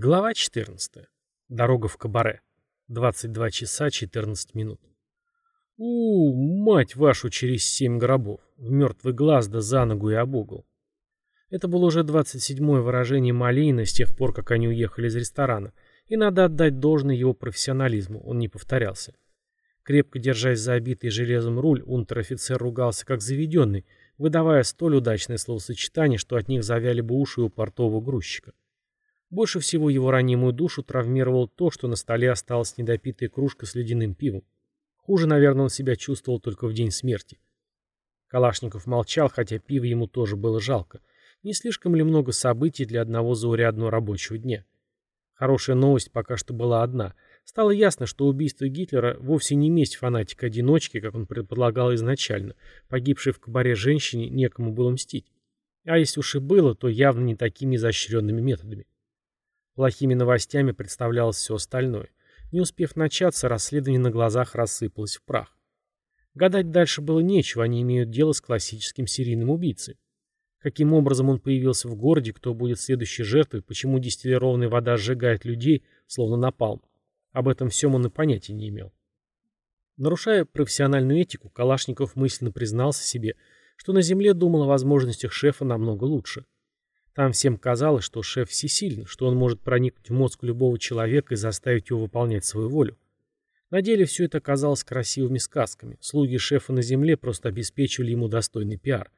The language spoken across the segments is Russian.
Глава 14. Дорога в кабаре. 22 часа 14 минут. у мать вашу, через семь гробов. В мертвый глаз да за ногу и об угол. Это было уже 27-е выражение Малина с тех пор, как они уехали из ресторана, и надо отдать должное его профессионализму, он не повторялся. Крепко держась за обитый железом руль, унтер-офицер ругался как заведенный, выдавая столь удачное словосочетание, что от них завяли бы уши у портового грузчика. Больше всего его ранимую душу травмировало то, что на столе осталась недопитая кружка с ледяным пивом. Хуже, наверное, он себя чувствовал только в день смерти. Калашников молчал, хотя пива ему тоже было жалко. Не слишком ли много событий для одного заурядного рабочего дня? Хорошая новость пока что была одна. Стало ясно, что убийство Гитлера вовсе не месть фанатика-одиночки, как он предполагал изначально. Погибшей в кабаре женщине некому было мстить. А если уж и было, то явно не такими изощренными методами. Плохими новостями представлялось все остальное. Не успев начаться, расследование на глазах рассыпалось в прах. Гадать дальше было нечего, они имеют дело с классическим серийным убийцей. Каким образом он появился в городе, кто будет следующей жертвой, почему дистиллированная вода сжигает людей, словно напалм. Об этом всем он и понятия не имел. Нарушая профессиональную этику, Калашников мысленно признался себе, что на земле думал о возможностях шефа намного лучше. Там всем казалось, что шеф всесилен, что он может проникнуть в мозг любого человека и заставить его выполнять свою волю. На деле все это оказалось красивыми сказками. Слуги шефа на земле просто обеспечивали ему достойный пиар.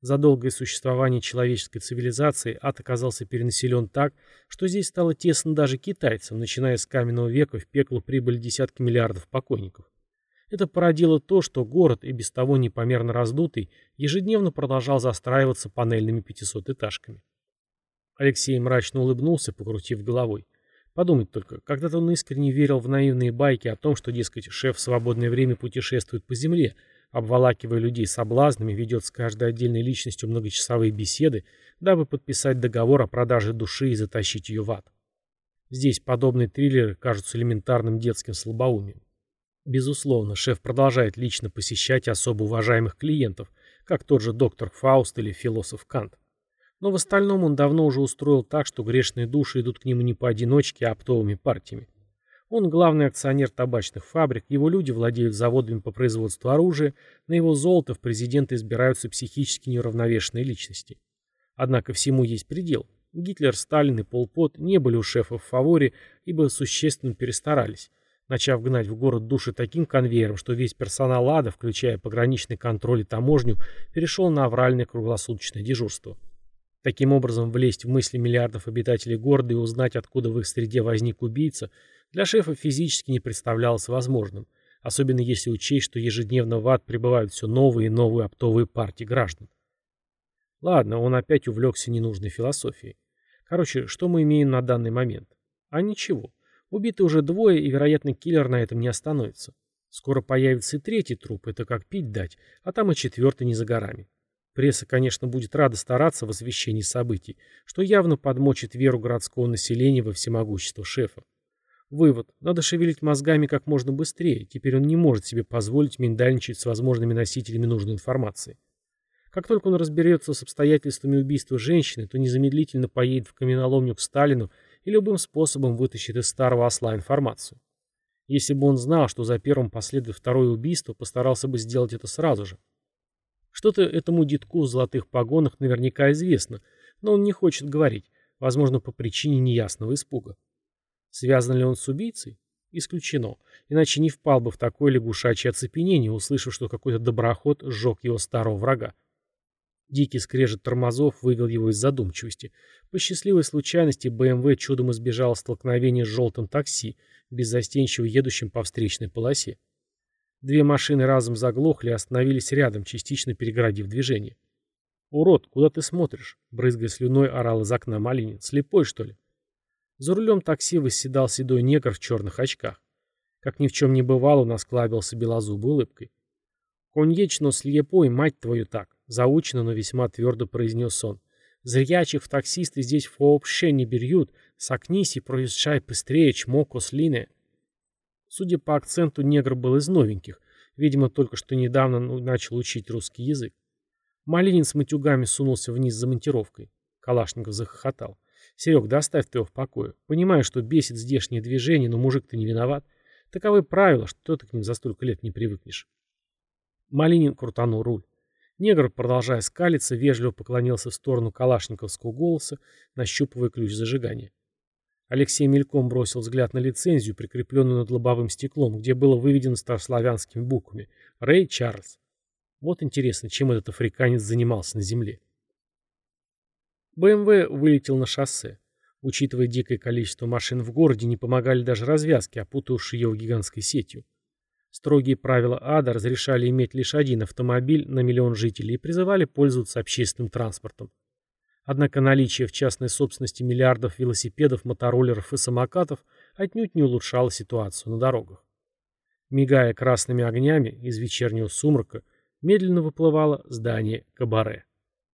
За долгое существование человеческой цивилизации ад оказался перенаселен так, что здесь стало тесно даже китайцам, начиная с каменного века в пекло прибыли десятки миллиардов покойников. Это породило то, что город, и без того непомерно раздутый, ежедневно продолжал застраиваться панельными пятисотэтажками. Алексей мрачно улыбнулся, покрутив головой. Подумать только, когда-то он искренне верил в наивные байки о том, что, дескать, шеф в свободное время путешествует по земле, обволакивая людей соблазнами, ведет с каждой отдельной личностью многочасовые беседы, дабы подписать договор о продаже души и затащить ее в ад. Здесь подобные триллеры кажутся элементарным детским слабоумием. Безусловно, шеф продолжает лично посещать особо уважаемых клиентов, как тот же доктор Фауст или философ Кант. Но в остальном он давно уже устроил так, что грешные души идут к нему не поодиночке, а оптовыми партиями. Он главный акционер табачных фабрик, его люди владеют заводами по производству оружия, на его золото в президенты избираются психически неуравновешенные личности. Однако всему есть предел. Гитлер, Сталин и Пол Пот не были у шефа в фаворе, ибо существенно перестарались начав гнать в город души таким конвейером, что весь персонал ада, включая пограничный контроль и таможню, перешел на авральное круглосуточное дежурство. Таким образом, влезть в мысли миллиардов обитателей города и узнать, откуда в их среде возник убийца, для шефа физически не представлялось возможным, особенно если учесть, что ежедневно в ад прибывают все новые и новые оптовые партии граждан. Ладно, он опять увлекся ненужной философией. Короче, что мы имеем на данный момент? А ничего. Убиты уже двое, и, вероятно, киллер на этом не остановится. Скоро появится и третий труп, это как пить дать, а там и четвертый не за горами. Пресса, конечно, будет рада стараться в освещении событий, что явно подмочит веру городского населения во всемогущество шефа. Вывод. Надо шевелить мозгами как можно быстрее. Теперь он не может себе позволить миндальничать с возможными носителями нужной информации. Как только он разберется с обстоятельствами убийства женщины, то незамедлительно поедет в каменоломню к Сталину и любым способом вытащит из старого осла информацию. Если бы он знал, что за первым последует второе убийство, постарался бы сделать это сразу же. Что-то этому детку в золотых погонах наверняка известно, но он не хочет говорить, возможно, по причине неясного испуга. Связан ли он с убийцей? Исключено, иначе не впал бы в такое лягушачье оцепенение, услышав, что какой-то доброход сжег его старого врага. Дикий скрежет тормозов вывел его из задумчивости. По счастливой случайности БМВ чудом избежал столкновения с желтым такси, беззастенчиво едущим по встречной полосе. Две машины разом заглохли и остановились рядом, частично перегородив движение. «Урод, куда ты смотришь?» — брызгая слюной, орал из окна Малинин. «Слепой, что ли?» За рулем такси восседал седой негр в черных очках. Как ни в чем не бывало, он осклабился белозубой улыбкой. «Коньечно слепой, мать твою так!» Заучено, но весьма твердо произнес он. Зрячих таксисты здесь вообще не берют. Сокнись и проезжай быстрее, чмоко слине. Судя по акценту, негр был из новеньких. Видимо, только что недавно ну, начал учить русский язык. Малинин с матюгами сунулся вниз за монтировкой. Калашников захохотал. Серег, доставь ты в покое. Понимаю, что бесит здешнее движение, но мужик-то не виноват. Таковы правила, что ты к ним за столько лет не привыкнешь. Малинин крутанул руль. Негр, продолжая скалиться, вежливо поклонился в сторону калашниковского голоса, нащупывая ключ зажигания. Алексей мельком бросил взгляд на лицензию, прикрепленную над лобовым стеклом, где было выведено старославянскими буквами «Рэй Чарльз». Вот интересно, чем этот африканец занимался на земле. БМВ вылетел на шоссе. Учитывая дикое количество машин в городе, не помогали даже развязки, опутавшие его гигантской сетью. Строгие правила ада разрешали иметь лишь один автомобиль на миллион жителей и призывали пользоваться общественным транспортом. Однако наличие в частной собственности миллиардов велосипедов, мотороллеров и самокатов отнюдь не улучшало ситуацию на дорогах. Мигая красными огнями из вечернего сумрака, медленно выплывало здание кабаре.